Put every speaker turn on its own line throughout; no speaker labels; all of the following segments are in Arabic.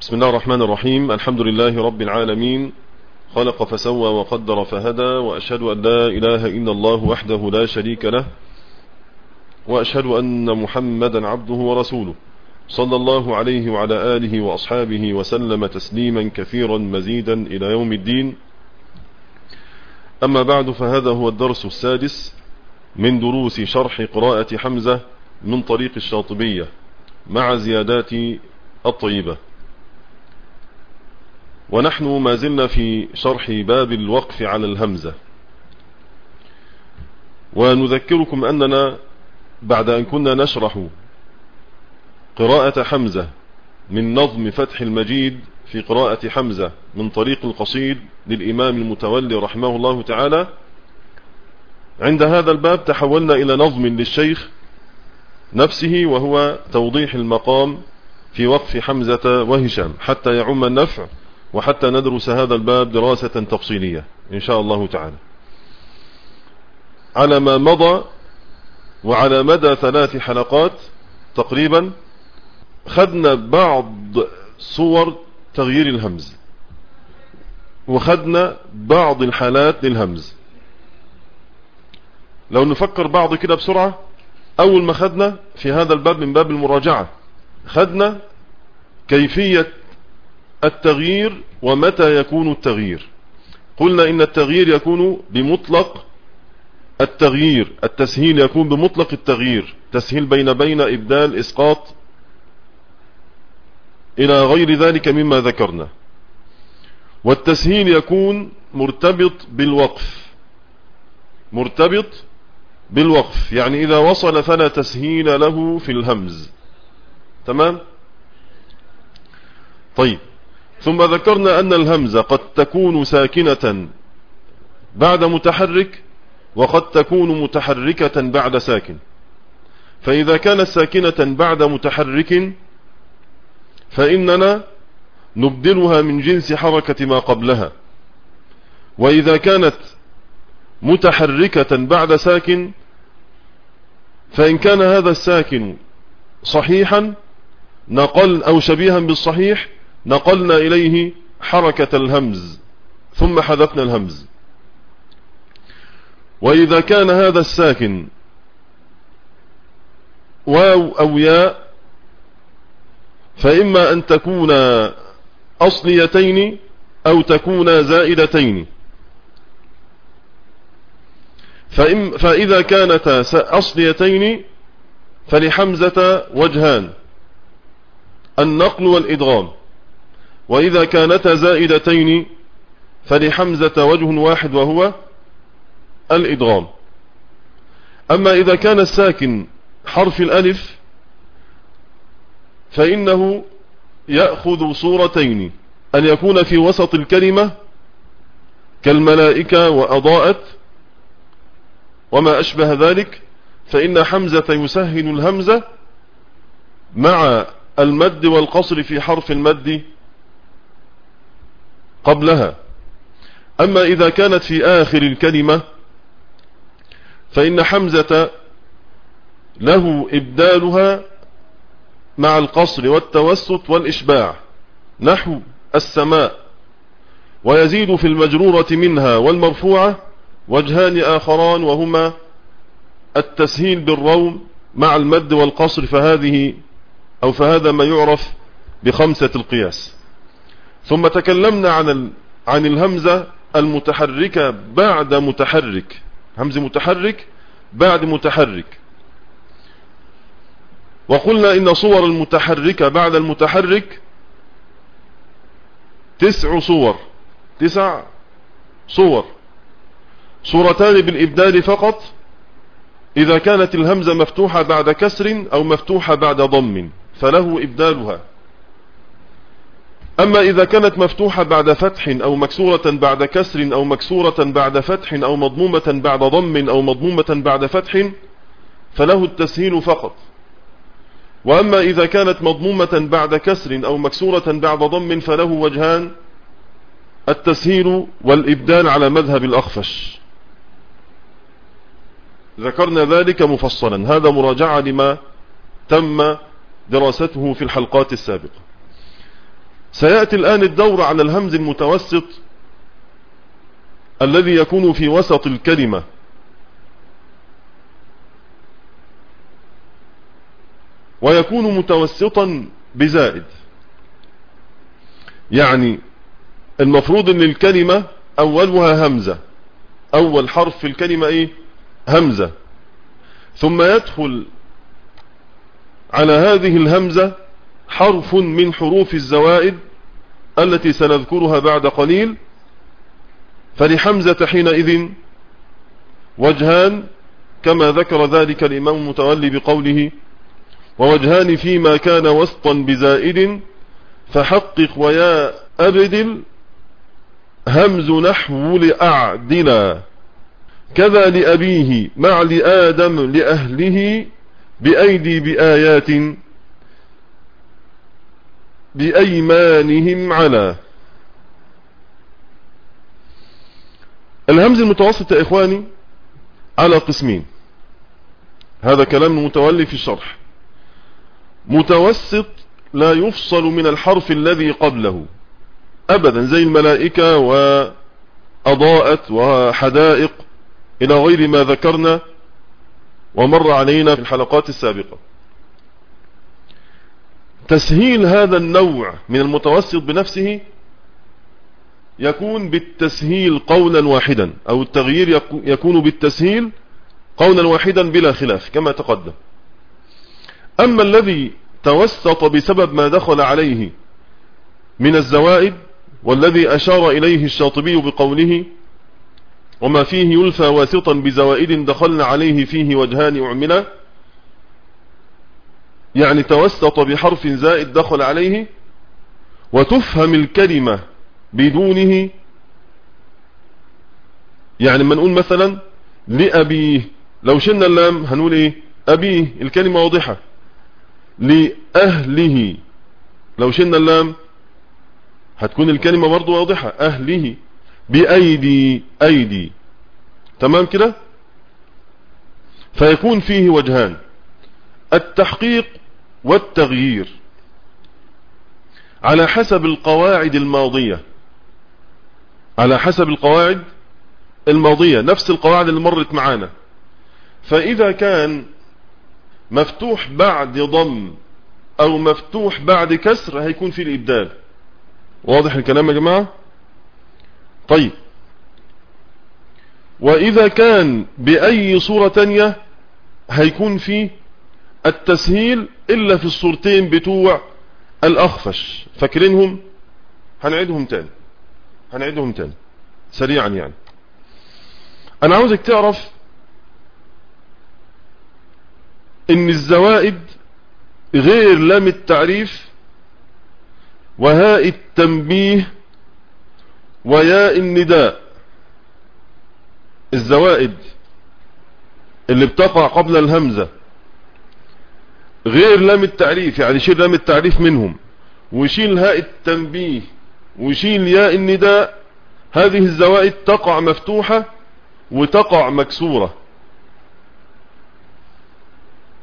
بسم الله الرحمن الرحيم. الحمد لله رب العالمين. خلق فسوى وقدر فهدى وأشهد أن لا إله إلا الله وحده لا شريك له وأشهد أن محمدا عبده ورسوله. صلى الله عليه وعلى آله وأصحابه وسلم تسليما كثيرا مزيدا إلى يوم الدين. أما بعد فهذا هو الدرس السادس من دروس شرح قراءة حمزة من طريق الشاطبية مع زيادات الطيبة. ونحن ما زلنا في شرح باب الوقف على الهمزة. ونذكركم أننا بعد أن كنا نشرح قراءة حمزة من نظم فتح المجيد في قراءة حمزة من طريق القصيد للإمام المتولي رحمه الله تعالى عند هذا الباب تحولنا إلى نظم للشيخ نفسه وهو توضيح المقام في وقف حمزة وهشام حتى يعم النفع وحتى ندرس هذا الباب دراسة تفصيلية إن شاء الله تعالى. على ما مضى وعلى مدى ثلاث حلقات تقريبا خدنا بعض صور تغيير الهمز. وخدنا بعض الحالات للهمز. لو نفكر بعض كده بسرعة أول ما خدنا في هذا الباب من باب المراجعة خدنا كيفية التغيير ومتى يكون التغيير. قلنا إن التغيير يكون بمطلق التغيير التسهيل يكون بمطلق التغيير. تسهيل بين بين إبدال إسقاط إلى غير ذلك مما ذكرنا. والتسهيل يكون مرتبط بالوقف مرتبط بالوقف. يعني إذا وصل فلا تسهيل له في الهمز. تمام؟ طيب. ثم ذكرنا أن الهمزة قد تكون ساكنة بعد متحرك وقد تكون متحركة بعد ساكن. فإذا كانت ساكنة بعد متحرك فإننا نبدلها من جنس حركة ما قبلها. وإذا كانت متحركة بعد ساكن فإن كان هذا الساكن صحيحا نقل أو شبيها بالصحيح نقلنا إليه حركة الهمز ثم حذفنا الهمز. وإذا كان هذا الساكن واو أو ياء فإما أن تكون أصليتين أو تكون زائدتين. فإذا كانتا أصليتين فلحمزة وجهان النقل والإدغام. وإذا كانتا زائدتين فلحمزة وجه واحد وهو الإدغام. أما إذا كان الساكن حرف الألف فإنه يأخذ صورتين أن يكون في وسط الكلمة كالملائكة وأضاءت وما أشبه ذلك فإن حمزة يسهل الهمزة مع المد والقصر في حرف المد قبلها. أما إذا كانت في آخر الكلمة فإن حمزة له إبدالها مع القصر والتوسط والإشباع نحو السماء ويزيد في المجرورة منها والمرفوعة وجهان آخران وهما التسهيل بالروم مع المد والقصر فهذه أو فهذا ما يعرف بخمسة القياس. ثم تكلمنا عن عن الهمزة المتحركة بعد متحرك. همز متحرك بعد متحرك. وقلنا إن صور المتحركة بعد المتحرك تسع صور. تسع صور. صورتان بالإبدال فقط. إذا كانت الهمزة مفتوحة بعد كسر أو مفتوحة بعد ضم فله إبدالها. أما إذا كانت مفتوحة بعد فتح أو مكسورة بعد كسر أو مكسورة بعد فتح أو مضمومة بعد ضم أو مضمومة بعد فتح فله التسهيل فقط. وأما إذا كانت مضمومة بعد كسر أو مكسورة بعد ضم فله وجهان التسهيل والإبدال على مذهب الأخفش. ذكرنا ذلك مفصلا. هذا مراجعة لما تم دراسته في الحلقات السابقة. سيأتي الآن الدور على الهمز المتوسط الذي يكون في وسط الكلمة. ويكون متوسطا بزائد. يعني المفروض إن الكلمة أولها همزة. أول حرف في الكلمة إيه؟ همزة. ثم يدخل على هذه الهمزة حرف من حروف الزوائد التي سنذكرها بعد قليل. فلحمزة حينئذ وجهان كما ذكر ذلك الإمام المتولي بقوله ووجهان فيما كان وسطا بزائد فحقق ويا أبدل همز نحو لأعدلا كذا لأبيه مع لآدم لأهله بأيدي بآيات بأيمانهم على. الهمز المتوسط يا إخواني على قسمين. هذا كلام المتولي في الشرح. متوسط لا يفصل من الحرف الذي قبله. أبدا زي الملائكة وأضاءت وحدائق إلى غير ما ذكرنا ومر علينا في الحلقات السابقة. تسهيل هذا النوع من المتوسط بنفسه يكون بالتسهيل قولا واحدا أو التغيير يكون بالتسهيل قولا واحدا بلا خلاف كما تقدم. أما الذي توسط بسبب ما دخل عليه من الزوائد والذي أشار إليه الشاطبي بقوله وما فيه يلفى واسطا بزوائد دخلنا عليه فيه وجهان أعملا يعني توسط بحرف زائد دخل عليه وتفهم الكلمة بدونه. يعني ما نقول مثلا لأبيه لو شلنا اللام هنقول إيه؟ أبيه الكلمة واضحة. لأهله. لو شلنا اللام هتكون الكلمة برضو واضحة. أهله. بأيدي أيدي. تمام كده؟ فيكون فيه وجهان. التحقيق والتغيير. على حسب القواعد الماضية. على حسب القواعد الماضية. نفس القواعد اللي مرت معانا. فإذا كان مفتوح بعد ضم أو مفتوح بعد كسر هيكون في الإبدال. واضح الكلام يا جماعة؟ طيب. وإذا كان بأي صورة تانية هيكون في التسهيل إلا في الصورتين بتوع الأخفش. فاكرينهم؟ هنعيدهم تاني. هنعيدهم تاني. سريعا يعني. أنا عاوزك تعرف إن الزوائد غير لام التعريف وهاء التنبيه وياء النداء. الزوائد اللي بتقع قبل الهمزة غير لام التعريف يعني شيل لام التعريف منهم. وشيل هاء التنبيه وشيل ياء النداء. هذه الزوائد تقع مفتوحة وتقع مكسورة.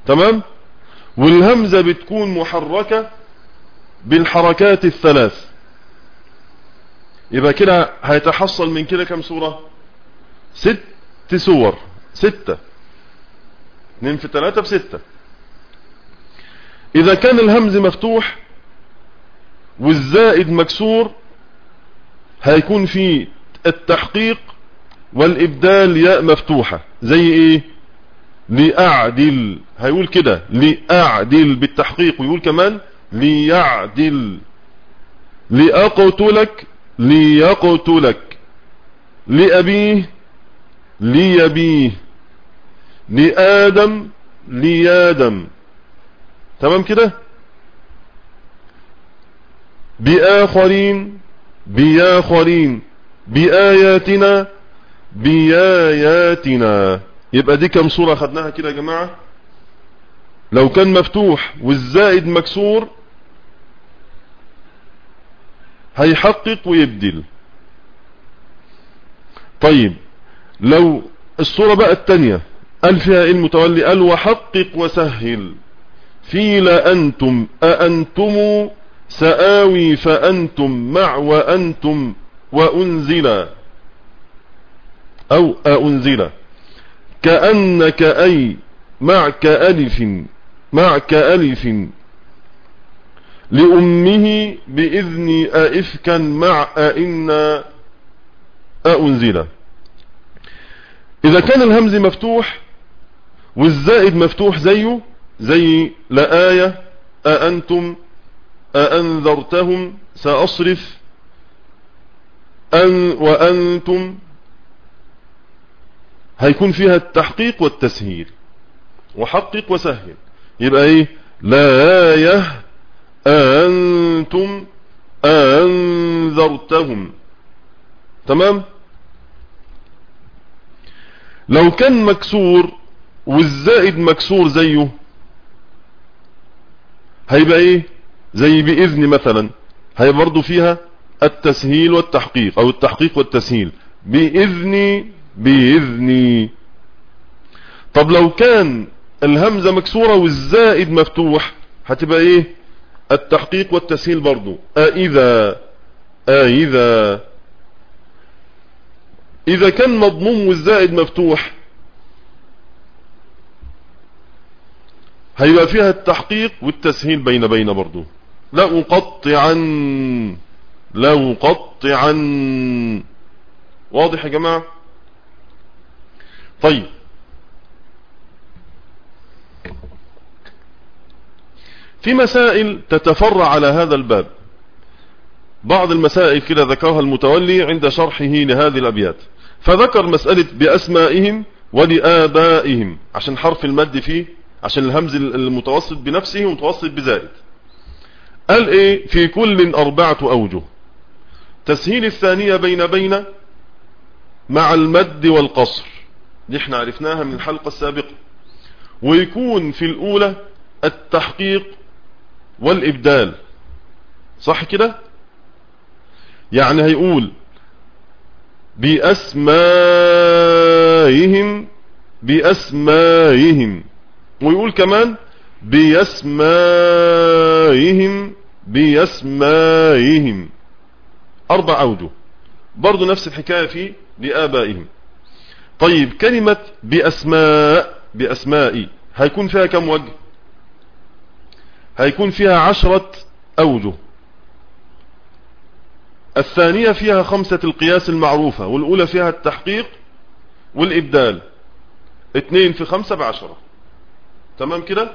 تمام؟ والهمزة بتكون محركة بالحركات الثلاث. يبقى كده هيتحصل من كده كم سورة؟ ست سور ستة. اثنين في ثلاثة بستة. إذا كان الهمز مفتوح والزائد مكسور هيكون في التحقيق والإبدال ياء مفتوحة. زي إيه؟ لأعدل. هيقول كده لأعدل بالتحقيق ويقول كمان ليعدل. لأقتلك ليقتلك. لأبيه ليبيه. لآدم ليادم. تمام كده؟ بآخرين بياخرين بآياتنا بآياتنا. يبقى دي كم صورة خدناها كده يا جماعة؟ لو كان مفتوح والزائد مكسور هيحقق ويبدل. طيب لو الصورة بقى التانية قال فيها إيه المتولي؟ قال وحقق وسهل. في لأنتم أأنتم سآوي فأنتم مع وأنتم وأنزل. أو أنزل كأنك أي معك ألف معك ألف. لأمه بإذن أئفكا مع أئن أنزل إذا كان الهمز مفتوح والزائد مفتوح زيه زي لآية أأنتم أأنذرتهم سأصرف. أن وأنتم. هيكون فيها التحقيق والتسهيل. وحقق وسهل. يبقى إيه؟ لا آية أنتم أنذرتهم تمام؟ لو كان مكسور والزائد مكسور زيه هيبقى إيه؟ زي بإذن مثلا. هيبقى برضو فيها التسهيل والتحقيق أو التحقيق والتسهيل. بإذني بإذني طب لو كان الهمزة مكسورة والزائد مفتوح هتبقى إيه؟ التحقيق والتسهيل برضو. أإذا أإذا إذا كان مضموم والزائد مفتوح هيبقى فيها التحقيق والتسهيل بين بين برضو. لا أقطعا لا أقطعا واضح يا جماعة؟ طيب. في مسائل تتفرع على هذا الباب. بعض المسائل كده ذكرها المتولي عند شرحه لهذه الأبيات. فذكر مسألة بأسمائهم ولآبائهم عشان حرف المد فيه عشان الهمز المتوسط بنفسه ومتوسط بزائد. قال إيه؟ في كل أربعة أوجه. تسهيل الثانية بين بين مع المد والقصر. دي إحنا عرفناها من الحلقة السابقة. ويكون في الأولى التحقيق والإبدال. صح كده؟ يعني هيقول بأسمائهم بأسمائهم. ويقول كمان بيسمائهم بيسمائهم. أربع أوجه برضو نفس الحكاية في لآبائهم. طيب كلمة بأسماء بأسمائي هيكون فيها كم وجه؟ هيكون فيها عشرة أوجه الثانية فيها خمسة القياس المعروفة والأولى فيها التحقيق والإبدال. اثنين في خمسة بعشرة. تمام كده؟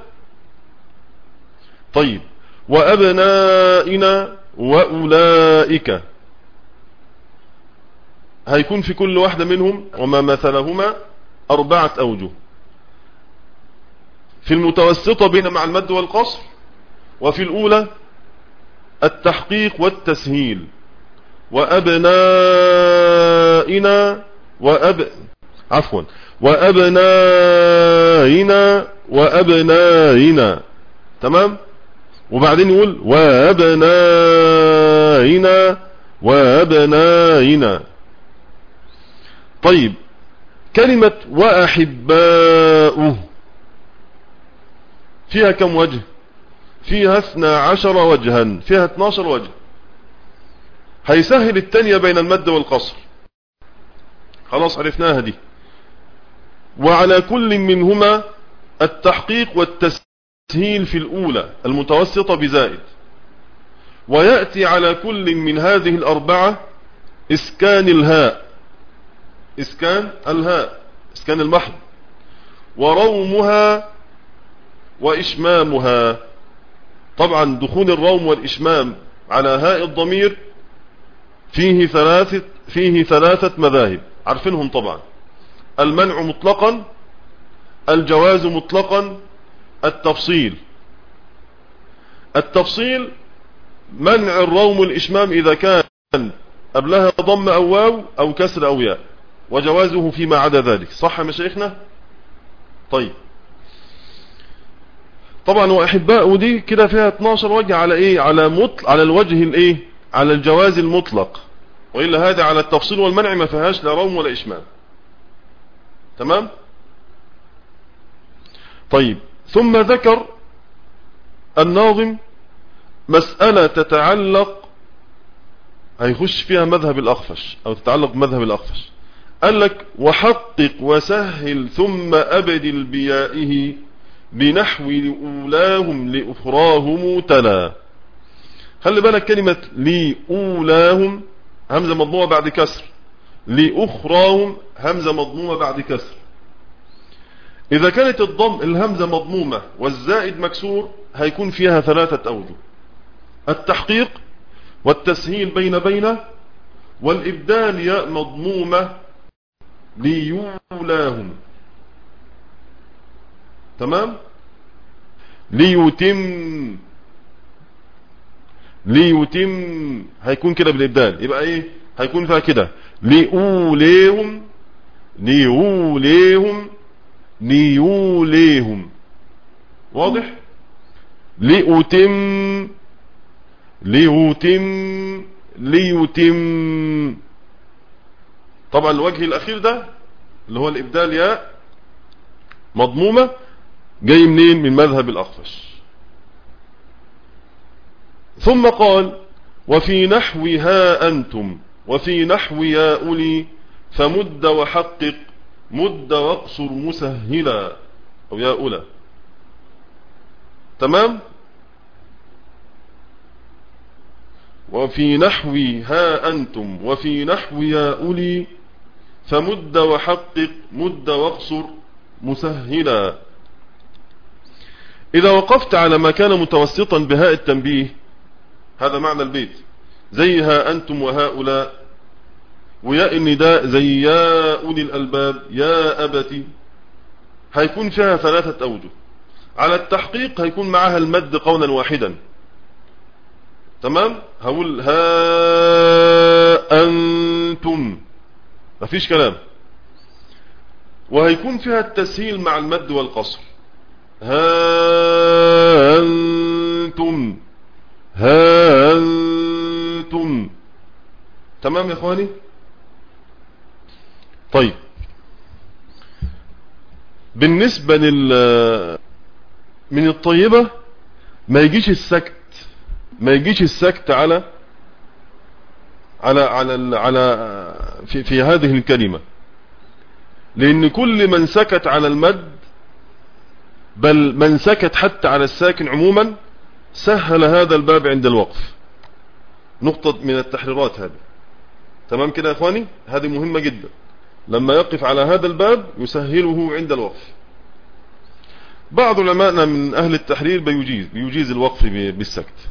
طيب وأبنائنا وأولئك هيكون في كل واحدة منهم وما مثلهما أربعة أوجه. في المتوسطة بين مع المد والقصر وفي الأولى التحقيق والتسهيل. وأبنائنا وأب عفوا وأبنائنا وأبنائنا. تمام؟ وبعدين يقول وأبنائنا وأبنائنا. طيب كلمة وأحباؤه فيها كم وجه؟ فيها اثنى عشر وجها فيها اتناشر وجه. هيسهل التانية بين المد والقصر. خلاص عرفناها دي. وعلى كل منهما التحقيق والتسهيل في الأولى المتوسطة بزائد. ويأتي على كل من هذه الأربعة إسكان الهاء. إسكان الهاء إسكان المحض. ورومها وإشمامها. طبعا دخول الروم والإشمام على هاء الضمير فيه ثلاثة فيه ثلاثة مذاهب. عارفينهم طبعا. المنع مطلقا الجواز مطلقا التفصيل. التفصيل منع الروم والإشمام إذا كان قبلها ضم أو واو أو كسر أو ياء وجوازه فيما عدا ذلك. صح مشايخنا طيب. طبعا وأحباء دي كده فيها 12 وجه على إيه؟ على مطل على الوجه الإيه؟ على الجواز المطلق. وإلا هذا على التفصيل والمنع ما فيهاش لا روم ولا إشمام. تمام؟ طيب ثم ذكر الناظم مسألة تتعلق هيخش فيها مذهب الأخفش أو تتعلق بمذهب الأخفش. قال لك وحقق وسهل ثم أبدل بيائه بنحو لأولاهم لأخراهم تلا. خلي بالك كلمة لأولاهم همزة مضمومة بعد كسر. لأخراهم همزة مضمومة بعد كسر. إذا كانت الضم الهمزة مضمومة والزائد مكسور هيكون فيها ثلاثة أوجه. التحقيق والتسهيل بين بين والإبدال ياء مضمومة ليولاهم. تمام؟ ليتم. ليتم. هيكون كده بالإبدال. يبقى إيه؟ هيكون فيها كده. ليوليهم ليوليهم ليوليهم واضح؟ لأتم ليتم ليتم. طبعا الوجه الأخير ده اللي هو الإبدال ياء مضمومة جاي منين؟ من مذهب الأخفش. ثم قال وفي نحو ها أنتم وفي نحو يا أولي فمد وحقق مد واقصر مسهلا أو يا أولى. تمام؟ وفي نحو ها أنتم وفي نحو يا أولي فمد وحقق مد واقصر مسهلا. إذا وقفت على ما كان متوسطا بهاء التنبيه هذا معنى البيت. زي ها أنتم وهؤلاء وياء النداء زي يا أولي الألباب يا أبتي. هيكون فيها ثلاثة أوجه. على التحقيق هيكون معها المد قولا واحدا. تمام؟ هقول ها أنتم. مفيش كلام. وهيكون فيها التسهيل مع المد والقصر. ها أنتم. ها أنتم. تمام يا إخواني؟ طيب. بالنسبة لل من الطيبة ما يجيش السكت ما يجيش السكت على على على على في, في هذه الكلمة. لأن كل من سكت على المد بل من سكت حتى على الساكن عموما سهل هذا الباب عند الوقف. نقطة من التحريرات هذه. تمام كده يا إخواني؟ هذه مهمة جدا. لما يقف على هذا الباب يسهله عند الوقف. بعض علمائنا من أهل التحرير بيجيز بيجيز الوقف بالسكت.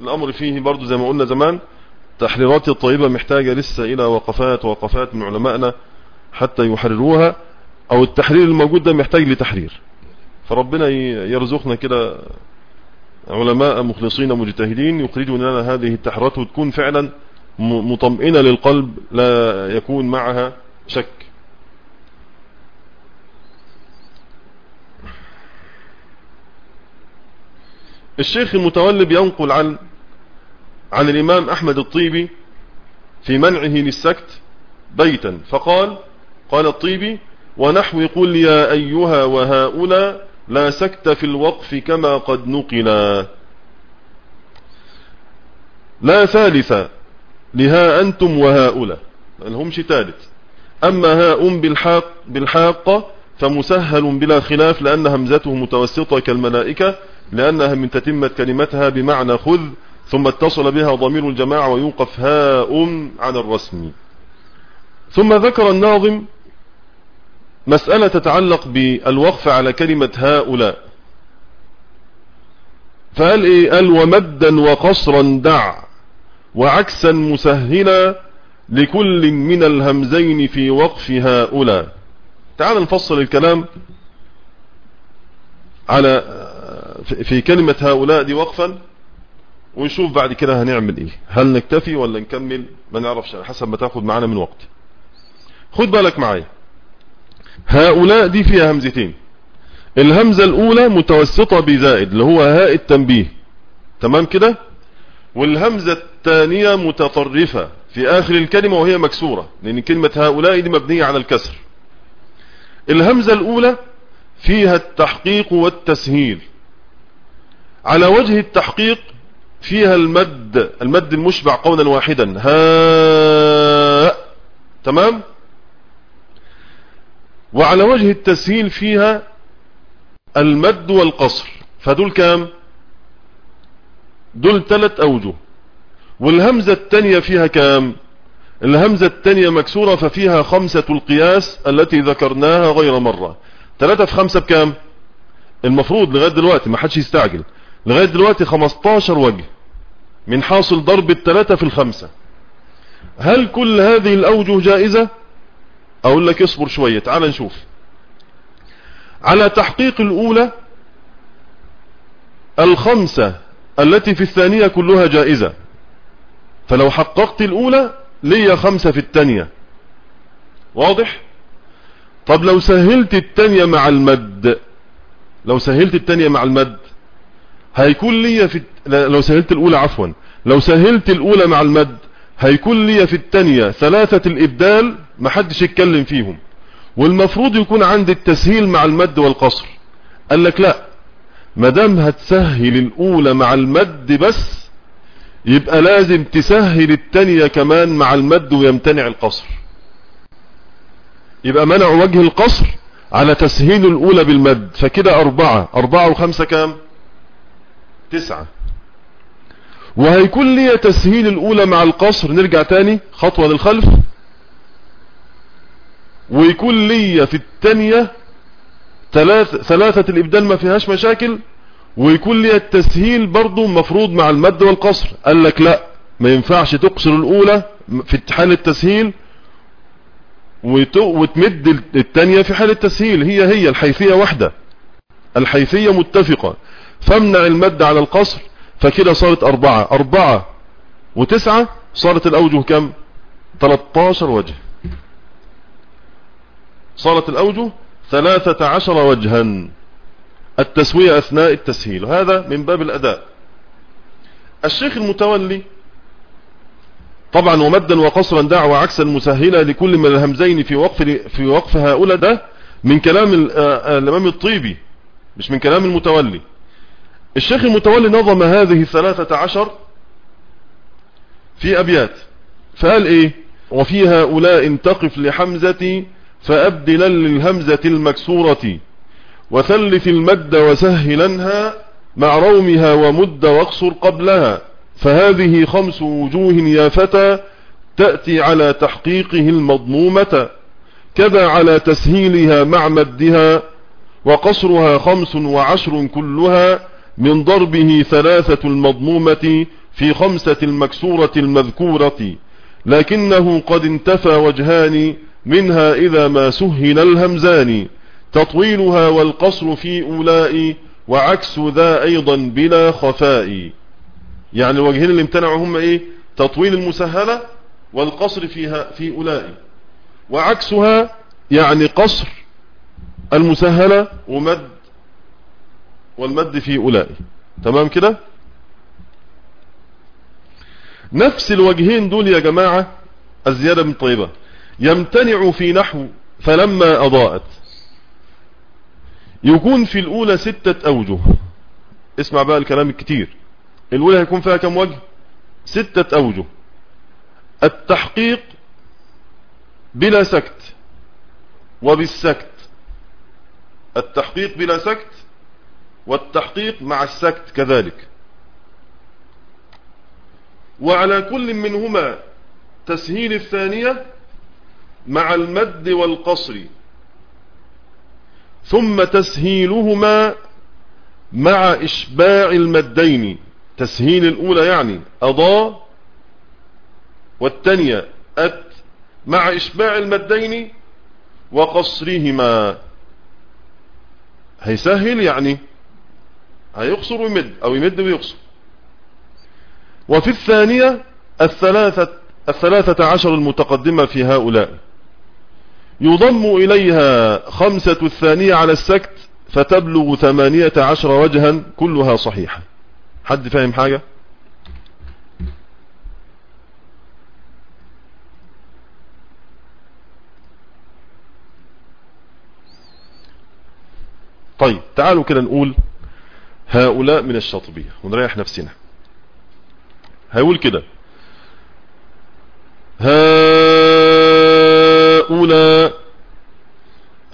الأمر فيه برضو زي ما قلنا زمان تحريرات الطيبة محتاجة لسه إلى وقفات وقفات من علمائنا حتى يحرروها أو التحرير الموجود ده محتاج لتحرير. فربنا يرزقنا كده علماء مخلصين مجتهدين يخرجون لنا هذه التحريرات وتكون فعلا مطمئنة للقلب لا يكون معها شك. الشيخ المتولب ينقل عن عن الإمام أحمد الطيبي في منعه للسكت بيتا فقال قال الطيبي ونحو قل يا أيها وهؤلاء لا سكت في الوقف كما قد نقلا. لا ثالث لها أنتم وهؤلاء لهمش ثالث. أما هاء بالحاق بالحاقة فمسهل بلا خلاف لأن همزته متوسطة كالملائكة لأنها من تتمة كلمتها بمعنى خذ ثم اتصل بها ضمير الجماعة ويوقف هاء عن الرسم. ثم ذكر الناظم مسألة تتعلق بالوقف على كلمة هؤلاء. فقال إيه؟ قال ومدا وقصرا دع. وعكسا مسهلا لكل من الهمزين في وقف هؤلاء. تعال نفصل الكلام على في كلمة هؤلاء دي وقفا ونشوف بعد كده هنعمل إيه. هل نكتفي ولا نكمل؟ ما نعرفش حسب ما تاخد معانا من وقت. خد بالك معايا. هؤلاء دي فيها همزتين. الهمزة الأولى متوسطة بزائد اللي هو هاء التنبيه. تمام كده؟ والهمزة الثانية متطرفة في آخر الكلمة وهي مكسورة لأن كلمة هؤلاء دي مبنية على الكسر. الهمزة الأولى فيها التحقيق والتسهيل. على وجه التحقيق فيها المد المد المشبع قولا واحدا. ها تمام؟ وعلى وجه التسهيل فيها المد والقصر. فدول كام؟ دول ثلاث أوجه. والهمزة التانية فيها كام؟ الهمزة التانية مكسورة ففيها خمسة القياس التي ذكرناها غير مرة. ثلاثة في خمسة بكام؟ المفروض لغاية دلوقتي ما حدش يستعجل. لغاية دلوقتي 15 وجه. من حاصل ضرب الثلاثة في الخمسة. هل كل هذه الأوجه جائزة؟ أقول لك اصبر شوية تعال نشوف. على تحقيق الأولى الخمسة التي في الثانية كلها جائزة. فلو حققت الأولى ليا خمسة في الثانية. واضح؟ طب لو سهلت الثانية مع المد لو سهلت الثانية مع المد هيكون ليا في لو سهلت الأولى عفوا. لو سهلت الأولى مع المد هيكون ليا في الثانية ثلاثة الإبدال ما حدش يتكلم فيهم. والمفروض يكون عندي التسهيل مع المد والقصر. قال لك لا مدام هتسهل الأولى مع المد بس يبقى لازم تسهل التانية كمان مع المد ويمتنع القصر. يبقى منع وجه القصر على تسهيل الأولى بالمد. فكده أربعة. أربعة وخمسة كام؟ تسعة. وهيكون لي تسهيل الأولى مع القصر. نرجع تاني. خطوة للخلف. ويكون لي في التانية ثلاث ثلاثة الإبدال ما فيهاش مشاكل ويكون لي التسهيل برضو مفروض مع المد والقصر. قال لك لا ما ينفعش تقصر الأولى في حال التسهيل وتمد التانية في حال التسهيل. هي هي الحيثية واحدة. الحيثية متفقة. فامنع المد على القصر فكده صارت أربعة. أربعة وتسعة صارت الأوجه كم؟ 13 وجه. صارت الأوجه ثلاثة عشر وجها. التسوية أثناء التسهيل. هذا من باب الأداء. الشيخ المتولي طبعا ومدا وقصرا دعوة عكسا مسهلة لكل من الهمزين في وقف في وقف هؤلاء. ده من كلام آه، الإمام الطيبي مش من كلام المتولي. الشيخ المتولي نظم هذه الثلاثة عشر في أبيات. فقال إيه؟ وفي هؤلاء تقف لحمزة فأبدلا للهمزة المكسورة وثلث المد وسهلنها مع رومها ومد واقصر قبلها. فهذه خمس وجوه يا فتى تأتي على تحقيقه المضمومة. كذا على تسهيلها مع مدها وقصرها خمس وعشر كلها من ضربه ثلاثة المضمومة في خمسة المكسورة المذكورة. لكنه قد انتفى وجهان منها إذا ما سهل الهمزان تطويلها والقصر في أولاء وعكس ذا أيضا بلا خفاء. يعني الوجهين اللي امتنعوا هم إيه؟ تطويل المسهلة والقصر فيها في أولاء. وعكسها يعني قصر المسهلة ومد والمد في أولاء. تمام كده؟ نفس الوجهين دول يا جماعة الزيادة من طيبة. يمتنع في نحو فلما أضاءت. يكون في الأولى ستة أوجه. اسمع بقى الكلام الكتير. الأولى هيكون فيها كم وجه؟ ستة أوجه. التحقيق بلا سكت وبالسكت. التحقيق بلا سكت والتحقيق مع السكت كذلك. وعلى كل منهما تسهيل الثانية مع المد والقصر. ثم تسهيلهما مع إشباع المدين. تسهيل الأولى يعني أضاء والثانية أت مع إشباع المدين وقصرهما. هيسهل يعني هيقصر ويمد أو يمد ويقصر. وفي الثانية الثلاثة, الثلاثة عشر المتقدمة في هؤلاء. يضم إليها خمسة الثانية على السكت فتبلغ ثمانية عشر وجها كلها صحيحة. حد فاهم حاجة؟ طيب تعالوا كده نقول هؤلاء من الشاطبية ونريح نفسنا. هيقول كده هؤلاء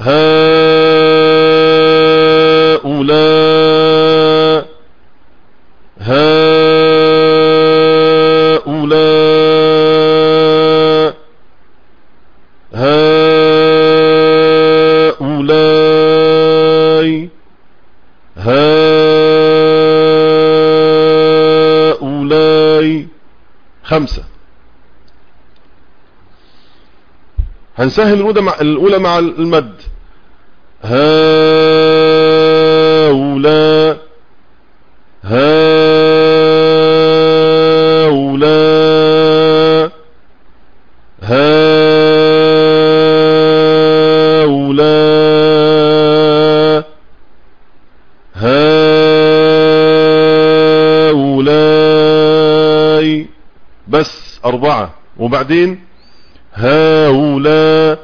هؤلاء هنسهل الأولى مع, الأولى مع المد. هؤلاء هؤلاء هؤلاء هؤلاء بس أربعة. وبعدين هؤلاء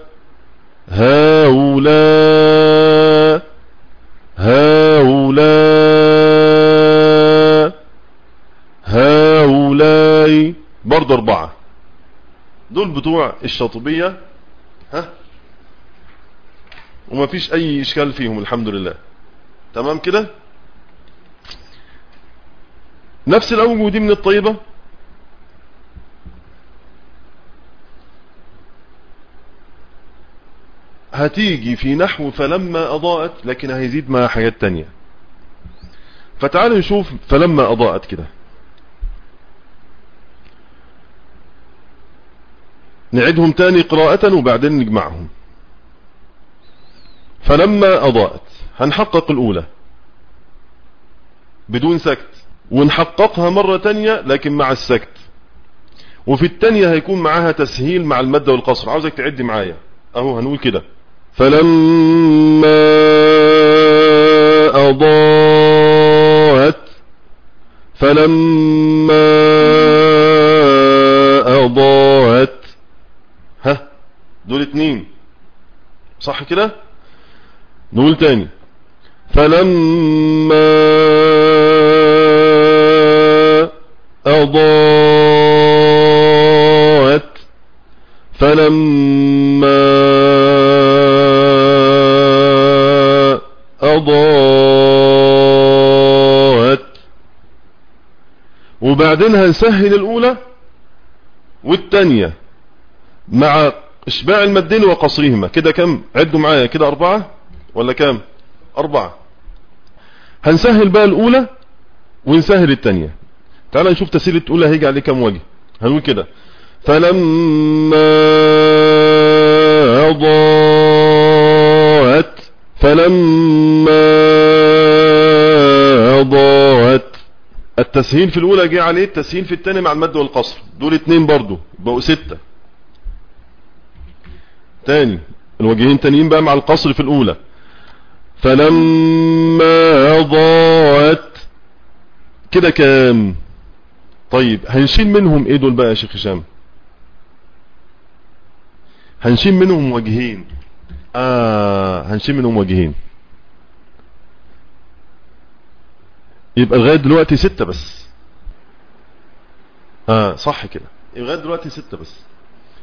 هؤلاء هؤلاء هؤلاء برضه أربعة بتوع الشاطبية ها؟ وما فيش أي إشكال فيهم الحمد لله. تمام كده؟ نفس الأوجه دي من الطيبة؟ هتيجي في نحو فلما أضاءت لكن هيزيد معها حاجات تانية. فتعالوا نشوف فلما أضاءت كده. نعيدهم تاني قراءة وبعدين نجمعهم. فلما أضاءت هنحقق الأولى. بدون سكت. ونحققها مرة تانية لكن مع السكت. وفي التانية هيكون معاها تسهيل مع المادة والقصر. عاوزك تعدي معايا. أهو هنقول كده. فلما أضاءت فلما أضاءت دول اتنين. صح كده؟ نقول تاني. فلما أضاءت فلما أضاءت وبعدين هنسهل الأولى والتانية مع إشباع المدين وقصرهما. كده كم؟ عدوا معايا. كده أربعة؟ ولا كم؟ أربعة. هنسهل بقى الأولى ونسهل التانية. تعال نشوف تسهيل الأولى هيجي عليه كم وجه هنقول كده. فلما أضاءت فلما أضاءت التسهيل في الأولى جه عليه التسهيل في الثانية مع المد والقصر. دول اتنين برضو. بقوا ستة. تاني الوجهين تانيين بقى مع القصر في الأولى. فلما أضاءت كده كام؟ طيب هنشيل منهم إيه دول بقى يا شيخ هشام؟ هنشيل منهم وجهين. آه هنشيل منهم وجهين. يبقى لغاية دلوقتي ستة بس. آه صح كده. لغاية دلوقتي ستة بس.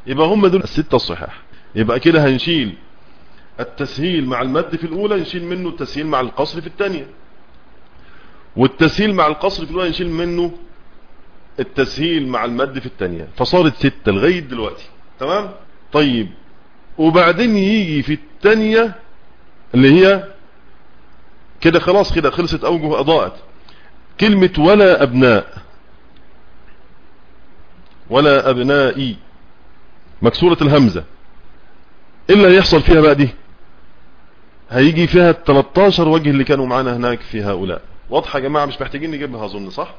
يبقى هم دول الستة الصحاح يبقى كده هنشيل التسهيل مع المد في الأولى نشيل منه التسهيل مع القصر في الثانية. والتسهيل مع القصر في الأولى نشيل منه التسهيل مع المد في الثانية. فصارت ستة لغاية دلوقتي. تمام؟ طيب. وبعدين يجي في الثانية اللي هي كده خلاص كده خلصت أوجه أضاءت. كلمة ولا أبناء. ولا أبنائي. مكسورة الهمزة. إيه اللي هيحصل فيها بقى دي. هيجي فيها ال 13 وجه اللي كانوا معانا هناك في هؤلاء. واضحة يا جماعة مش محتاجين نجيبها أظن صح؟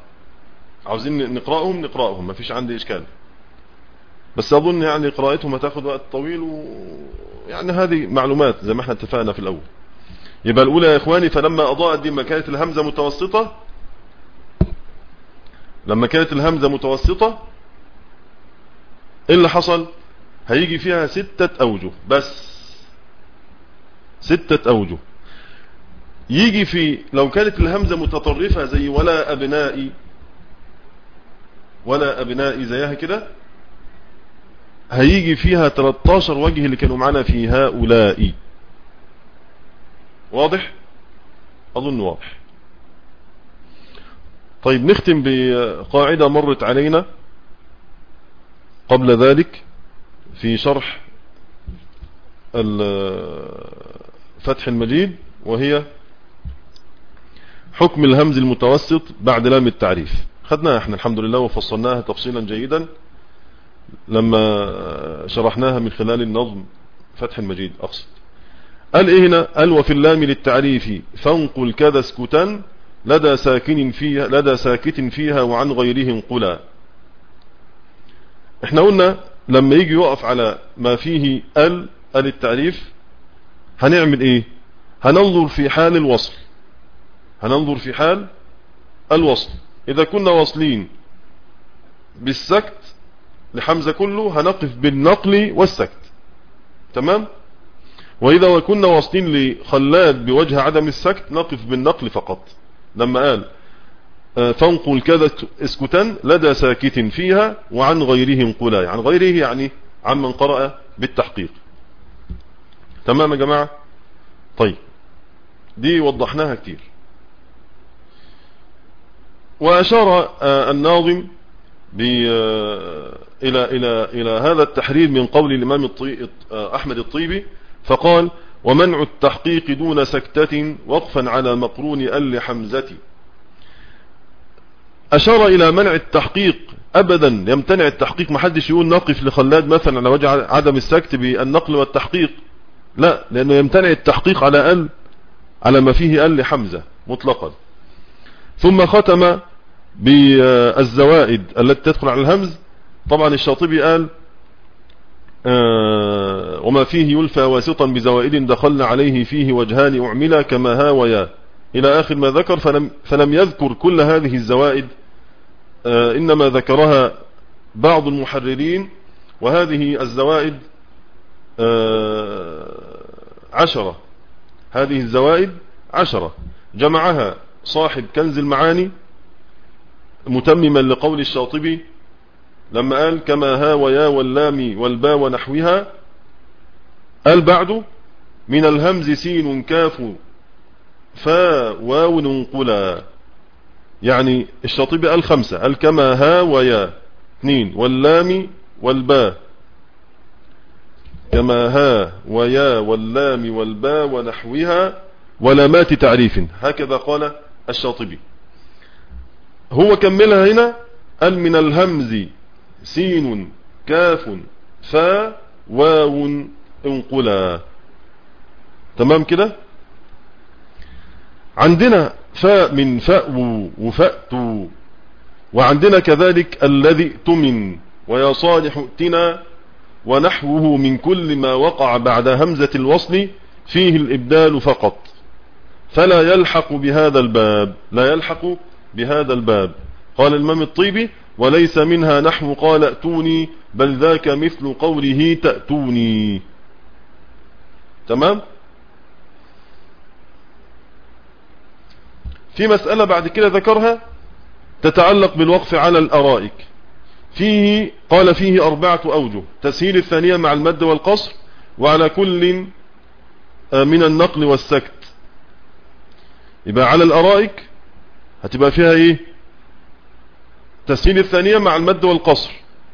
عاوزين نقرأهم؟ نقرأهم مفيش عندي إشكال. بس أظن يعني قراءتهم هتاخد وقت طويل و... يعني هذه معلومات زي ما إحنا اتفقنا في الأول. يبقى الأولى يا إخواني فلما أضاءت دي ما كانت الهمزة متوسطة؟ لما كانت الهمزة متوسطة إيه اللي حصل؟ هيجي فيها ستة أوجه بس ستة أوجه. يجي في لو كانت الهمزة متطرفة زي ولا أبنائي ولا أبنائي زيها كده هيجي فيها 13 وجه اللي كانوا معنا في هؤلاء. واضح؟ أظن واضح. طيب نختم بقاعدة مرت علينا قبل ذلك. في شرح فتح المجيد وهي حكم الهمز المتوسط بعد لام التعريف. خدناها إحنا الحمد لله وفصلناها تفصيلا جيدا لما شرحناها من خلال النظم فتح المجيد أقصد. قال إيه هنا؟ قال وفي اللام للتعريف فانقل كذا اسكتا لدى ساكن فيها لدى ساكت فيها وعن غيره انقلا إحنا قلنا لما يجي يقف على ما فيه ال ال التعريف هنعمل إيه؟ هننظر في حال الوصل. هننظر في حال الوصل. إذا كنا واصلين بالسكت لحمزة كله هنقف بالنقل والسكت. تمام؟ وإذا كنا واصلين لخلاد بوجه عدم السكت نقف بالنقل فقط. لما قال فانقل كذا اسكتا لدى ساكت فيها وعن غيره انقلا عن غيره يعني عن من قرأ بالتحقيق. تمام يا جماعة؟ طيب. دي وضحناها كتير. وأشار آه، الناظم آه، إلى, إلى, إلى هذا التحرير من قول الإمام أحمد الطيبي فقال ومنع التحقيق دون سكتة وقفا على مقرون أل حمزة. أشار إلى منع التحقيق أبدا. يمتنع التحقيق. محدش يقول نقف لخلاد مثلا على وجه عدم السكت بالنقل والتحقيق. لا لأنه يمتنع التحقيق على أل على ما فيه أل حمزة مطلقا. ثم ختم بالزوائد التي تدخل على الهمز. طبعا الشاطبي قال آه، وما فيه يلفى واسطا بزوائد دخلنا عليه فيه وجهان أعملا كما ها ويا إلى آخر ما ذكر فلم, فلم يذكر كل هذه الزوائد آه، إنما ذكرها بعض المحررين وهذه الزوائد آه، عشرة. هذه الزوائد عشرة. جمعها صاحب كنز المعاني متمما لقول الشاطبي لما قال كما ها ويا واللام والبا ونحوها قال بعده من الهمز سين كاف فا واو ننقلا يعني الشاطبي قال خمسة. قال كما ها ويا. اثنين. واللام والبا. كما ها ويا واللام والبا ونحوها ولامات تعريف. هكذا قال الشاطبي. هو كملها هنا. قال من الهمز. سين. كاف. فا. واو انقلا. تمام كده؟ عندنا فاء من فأو وفأت وعندنا كذلك الذي ائتمن ويا صالح ائتنا ونحوه من كل ما وقع بعد همزة الوصل فيه الإبدال فقط. فلا يلحق بهذا الباب. لا يلحق بهذا الباب. قال الإمام الطيبي وليس منها نحو قال ائتوني بل ذاك مثل قوله تأتوني. تمام؟ في مسألة بعد كده ذكرها تتعلق بالوقف على الأرائك. فيه قال فيه أربعة أوجه. تسهيل الثانية مع المد والقصر وعلى كل من النقل والسكت. يبقى على الأرائك هتبقى فيها إيه؟ تسهيل الثانية مع المد والقصر.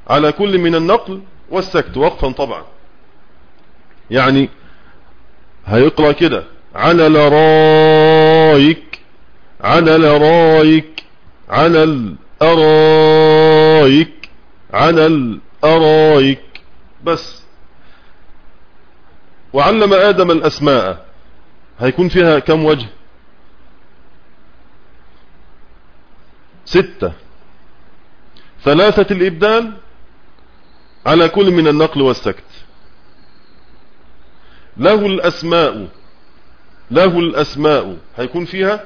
على كل من النقل والسكت. وقفا طبعا. يعني هيقرأ كده. على الأرائك. على الأرائك على الأرائك على الأرائك. بس. وعلم آدم الأسماء. هيكون فيها كم وجه؟ ستة. ثلاثة الإبدال على كل من النقل والسكت. له الأسماء. له الأسماء. هيكون فيها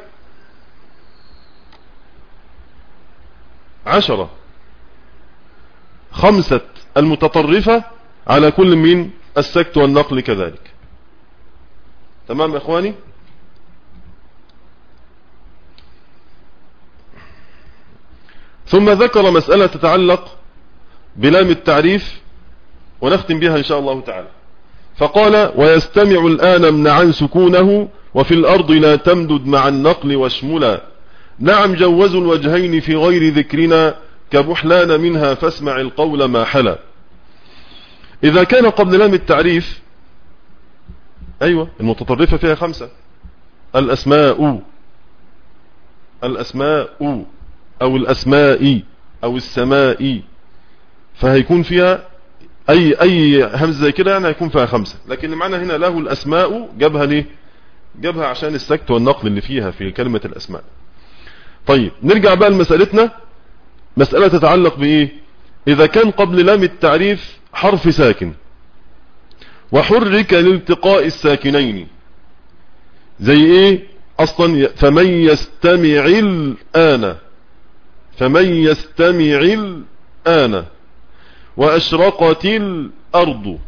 عشرة. خمسة المتطرفة على كل من السكت والنقل كذلك. تمام يا إخواني؟ ثم ذكر مسألة تتعلق بلام التعريف ونختم بها إن شاء الله تعالى. فقال ويستمع الآن امنعا سكونه وفي الأرض لا تمدد مع النقل واشملا. نعم جوزوا الوجهين في غير ذكرنا كبحلان منها فاسمع القول ما حلا. إذا كان قبل لام التعريف أيوة المتطرفة فيها خمسة. الأسماء الأسماء أو الأسماء أو السماء. فهيكون فيها أي أي همزة زي كده يعني هيكون فيها خمسة. لكن المعنى هنا له الأسماء جابها ليه؟ جابها عشان السكت والنقل اللي فيها في كلمة الأسماء. طيب نرجع بقى لمسألتنا. مسألة تتعلق بإيه؟ إذا كان قبل لام التعريف حرف ساكن وحرك لالتقاء الساكنين زي إيه؟ أصلا فمن يستمع الآن فمن يستمع الآن وأشرقت الأرض.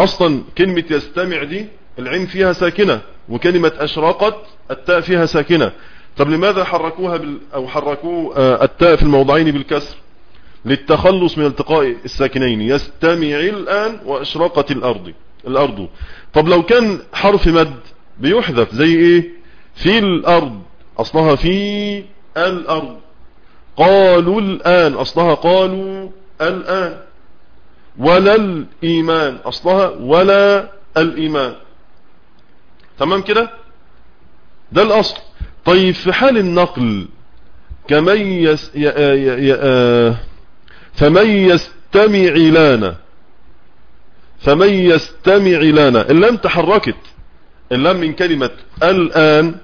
أصلا كلمة يستمع دي العين فيها ساكنة وكلمة أشرقت التاء فيها ساكنة. طب لماذا حركوها بال أو حركوا التاء في الموضعين بالكسر؟ للتخلص من التقاء الساكنين يستمع الآن وأشرقت الأرض الأرض. طب لو كان حرف مد بيحذف زي إيه؟ في الأرض أصلها في الأرض. قالوا الآن أصلها قالوا الآن. ولا الإيمان أصلها ولا الإيمان. تمام كده؟ ده الأصل. طيب في حال النقل كمن يس ي... ي... ي... فمن يستمع لنا فمن يستمع لنا اللام تحركت اللام من كلمة الآن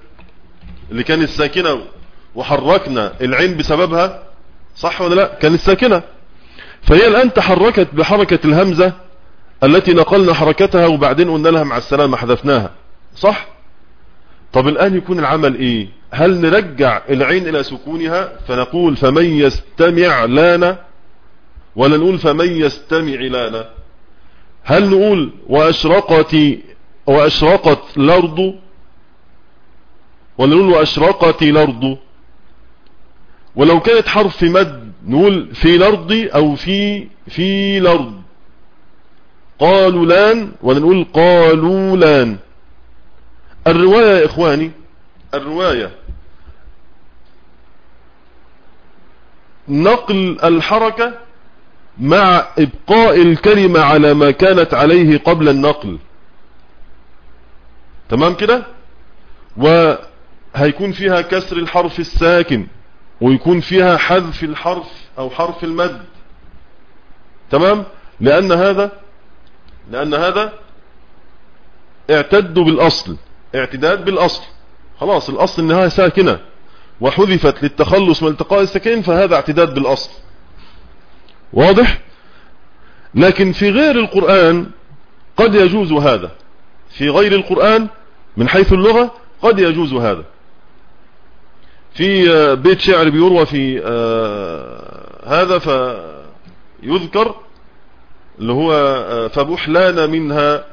اللي كانت ساكنة وحركنا العين بسببها صح ولا لا؟ كانت ساكنة. فهي الآن تحركت بحركة الهمزة التي نقلنا حركتها وبعدين قلنا لها مع السلامة حذفناها صح؟ طب الآن يكون العمل إيه؟ هل نرجع العين إلى سكونها؟ فنقول فمن يستمع لنا؟ ولا نقول فمن يستمع لنا هل نقول وأشرقت وأشرقت الأرض؟ ولا نقول وأشرقت الأرض؟ ولو كانت حرف مد نقول في الأرض أو في في الأرض. قالوا لأن ولا نقول قالوا لأن. الرواية يا إخواني الرواية. نقل الحركة مع إبقاء الكلمة على ما كانت عليه قبل النقل. تمام كده؟ وهيكون فيها كسر الحرف الساكن ويكون فيها حذف الحرف أو حرف المد. تمام؟ لأن هذا لأن هذا اعتدوا بالأصل. اعتداد بالأصل. خلاص الأصل انها ساكنة. وحذفت للتخلص من التقاء السكين فهذا اعتداد بالأصل. واضح؟ لكن في غير القرآن قد يجوز هذا. في غير القرآن من حيث اللغة قد يجوز هذا. في بيت شعر بيروى في هذا فيذكر اللي هو فبحلان منها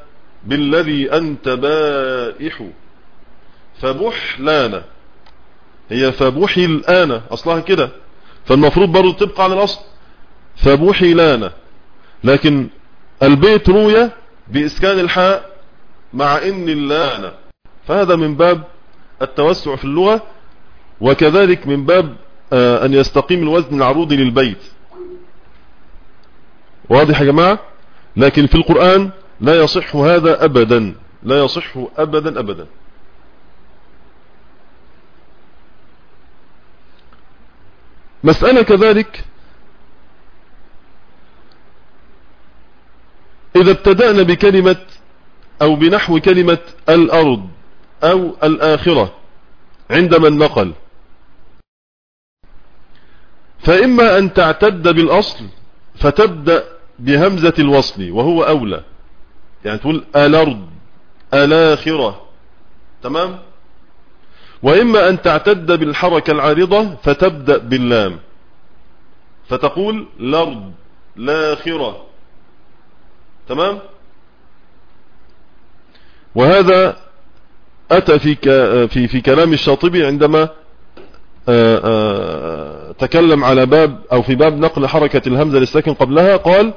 بالذي أنت بائح. فبحلان. هي فبحي الآن. أصلها كده. فالمفروض برضو تبقى على الأصل. فبحلان. لكن البيت روية بإسكان الحاء مع إن اللان. فهذا من باب التوسع في اللغة وكذلك من باب أن يستقيم الوزن العروضي للبيت. واضح يا جماعة؟ لكن في القرآن لا يصح هذا أبدا. لا يصح أبدا أبدا. مسألة كذلك إذا ابتدأنا بكلمة أو بنحو كلمة الأرض أو الآخرة عندما النقل فإما أن تعتد بالأصل فتبدأ بهمزة الوصل وهو أولى. يعني تقول الأرض الآخرة. تمام؟ وإما أن تعتد بالحركة العارضة فتبدأ باللام. فتقول الأرض الآخرة. تمام؟ وهذا أتى في في في كلام الشاطبي عندما آآ آآ تكلم على باب أو في باب نقل حركة الهمزة للساكن قبلها. قال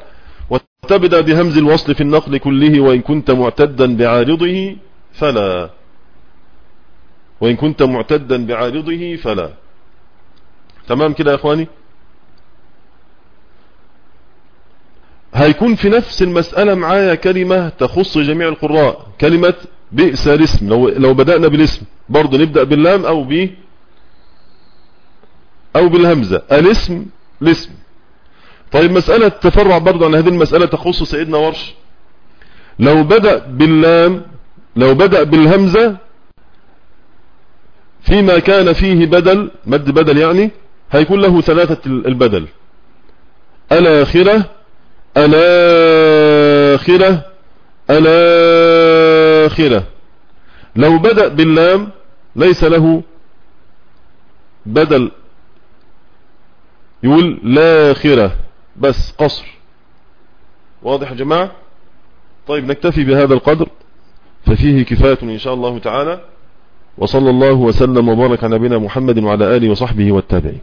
وتبدأ بهمز الوصل في النقل كله وإن كنت معتدا بعارضه فلا. وإن كنت معتدا بعارضه فلا. تمام كده يا أخواني؟ هيكون في نفس المسألة معايا كلمة تخص جميع القراء كلمة بئس الاسم. لو, لو بدأنا بالاسم برضه نبدأ باللام أو ب أو بالهمزة. الاسم الاسم. طيب مسألة تفرع برضه عن هذه المسألة تخص سيدنا ورش. لو بدأ باللام لو بدأ بالهمزة فيما كان فيه بدل مد بدل يعني هيكون له ثلاثة البدل. الآخرة الآخرة الآخرة. لو بدأ باللام ليس له بدل. يقول لاخرة بس قصر. واضح جماعة؟ طيب نكتفي بهذا القدر ففيه كفاية إن شاء الله تعالى وصلى الله وسلم وبارك على نبينا محمد وعلى آله وصحبه والتابعين.